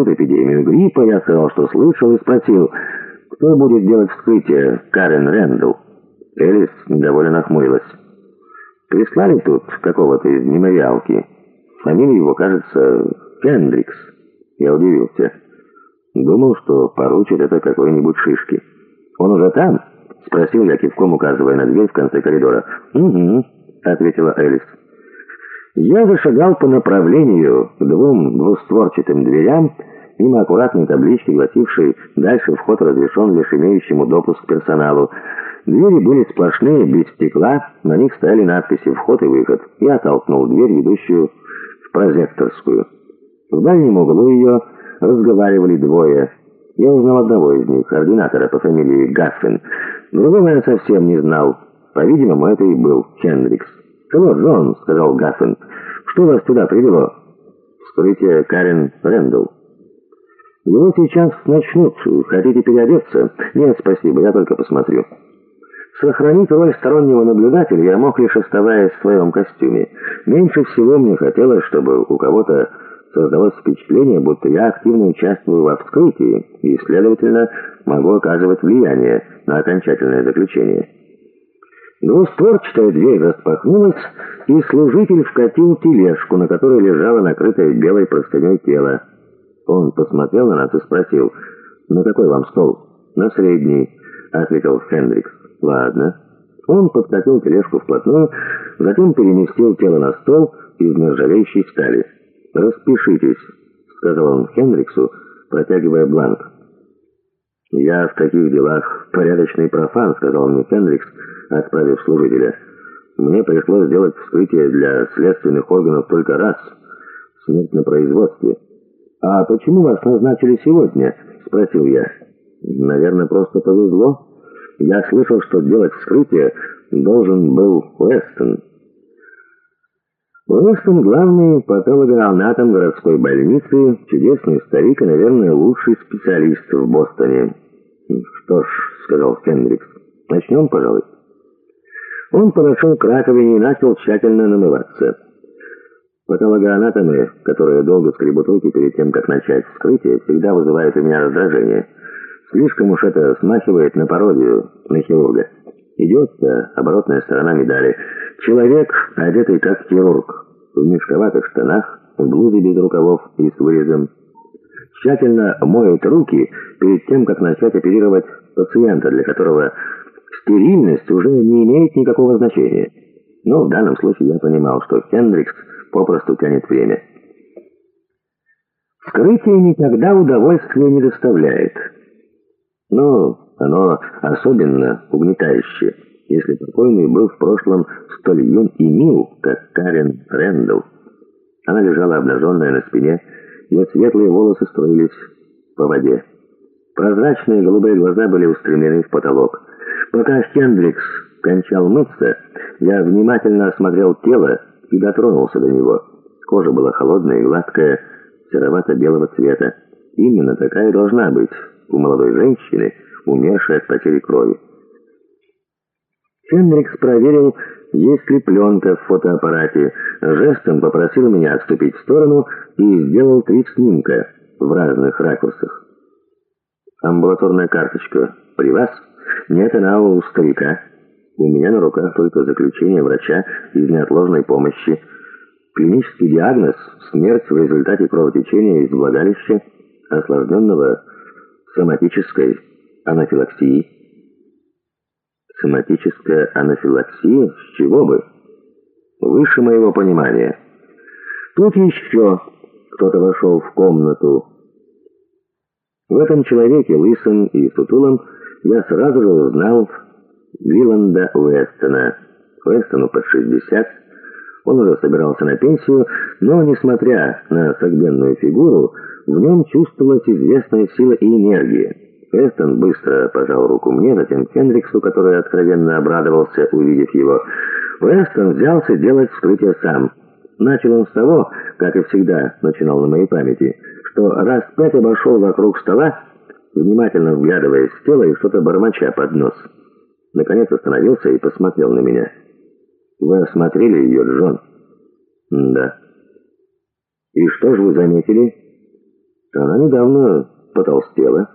ведут эпидемию гриппа, я сказал, что слышал, и спросил, кто будет делать вскрытие Карен Рэндалл. Элис недовольно нахмурилась. Прислали тут какого-то из мемориалки. Фамилия его, кажется, Кендрикс. Я удивился. Думал, что поручит это какой-нибудь шишки. «Он уже там?» — спросил я, кивком указывая на дверь в конце коридора. «Угу», — ответила Элис. Я зашагал по направлению к двум двустворчатым дверям, мимо аккуратной таблички, гласившей «Дальше вход разрешен лишь имеющему допуск персоналу». Двери были сплошные, без стекла, на них стояли надписи «Вход и выход». Я толкнул дверь, ведущую в прозекторскую. В дальнем углу ее разговаривали двое. Я узнал одного из них, координатора по фамилии Гаффин. Другого я совсем не знал. По-видимому, это и был Хендрикс. «Hello, Джон», — сказал Гаффин. «Что вас туда привело?» «Вскрытие Карен Рэндалл». «Его сейчас начнут. Хотите переодеться?» «Нет, спасибо, я только посмотрю». Сохранить роль стороннего наблюдателя я мог лишь оставаясь в своем костюме. Меньше всего мне хотелось, чтобы у кого-то создалось впечатление, будто я активно участвую во вскрытии и, следовательно, могу оказывать влияние на окончательное заключение. Двустворчатая дверь распахнулась, и служитель вкатил тележку, на которой лежало накрытое белой простыней тело. Он посмотрел на нас и спросил, «На какой вам стол?» «На средний», — ответил Хендрикс. «Ладно». Он подкатил тележку вплотную, затем переместил тело на стол из нержавеющей стали. «Распишитесь», — сказал он Хендриксу, протягивая бланк. «Я в таких делах порядочный профан», — сказал мне Хендрикс, отправив служителя. «Мне пришлось сделать вскрытие для следственных органов только раз. Смерть на производстве». «А почему вас назначили сегодня?» — спросил я. «Наверное, просто повезло. Я слышал, что делать вскрытие должен был Уэстон». Уэстон — главный патологоанатом городской больницы, чудесный старик и, наверное, лучший специалист в Бостоне. «Что ж», — сказал Хендрикс, — «начнем, пожалуй». Он подошел к раковине и начал тщательно намываться. Патологоанатомы, которые долго скребут руки перед тем, как начать вскрытие, всегда вызывают у меня раздражение. Слишком уж это смахивает на пародию на хирурга. Идется оборотная сторона медали. Человек, одетый как хирург, в мешковатых штанах, в блузе без рукавов и с вырезом, тщательно моет руки перед тем, как начать оперировать пациента, для которого стерильность уже не имеет никакого значения. Но в данном случае я понимал, что Хендрикс попросту тянет время. Вскрытие никогда удовольствия не доставляет. Но оно особенно угнетающее, если покойный был в прошлом столь юн и мил, как Карен Рэндалл. Она лежала обнаженная на спине, ее светлые волосы строились по воде. Прозрачные голубые глаза были устремлены в потолок. Пока Хендрикс кончал мыться, я внимательно осмотрел тело и дотронулся до него. Кожа была холодная и гладкая, серовато-белого цвета. Именно такая должна быть у молодой женщины, умершей от потери крови. Хендрикс проверил, есть ли пленка в фотоаппарате. Жестом попросил меня отступить в сторону и сделал три снимка в разных ракурсах. «Амбулаторная карточка при вас?» «Нет, она у старика. У меня на руках только заключение врача из неотложной помощи. Клинический диагноз – смерть в результате кровотечения из влагалища, осложненного соматической анафилаксией». Соматическая анафилаксия? С чего бы? Выше моего понимания. Тут еще кто-то вошел в комнату. В этом человеке, лысом и сутулом, я сразу же узнал Виланда Уэстона. Уэстону под 60. Он уже собирался на пенсию, но, несмотря на согбенную фигуру, в нем чувствовалась известная сила и энергия. Эстон быстро пожал руку мне, затем Хендриксу, который откровенно обрадовался, увидев его. Уэстон взялся делать вскрытие сам. Начал он с того, как и всегда начинал на моей памяти, что раз пять обошел вокруг стола, внимательно вглядываясь в тело и что-то бормоча под нос. Наконец остановился и посмотрел на меня. «Вы осмотрели ее, Джон?» «Да». «И что же вы заметили?» Она недавно потолстела.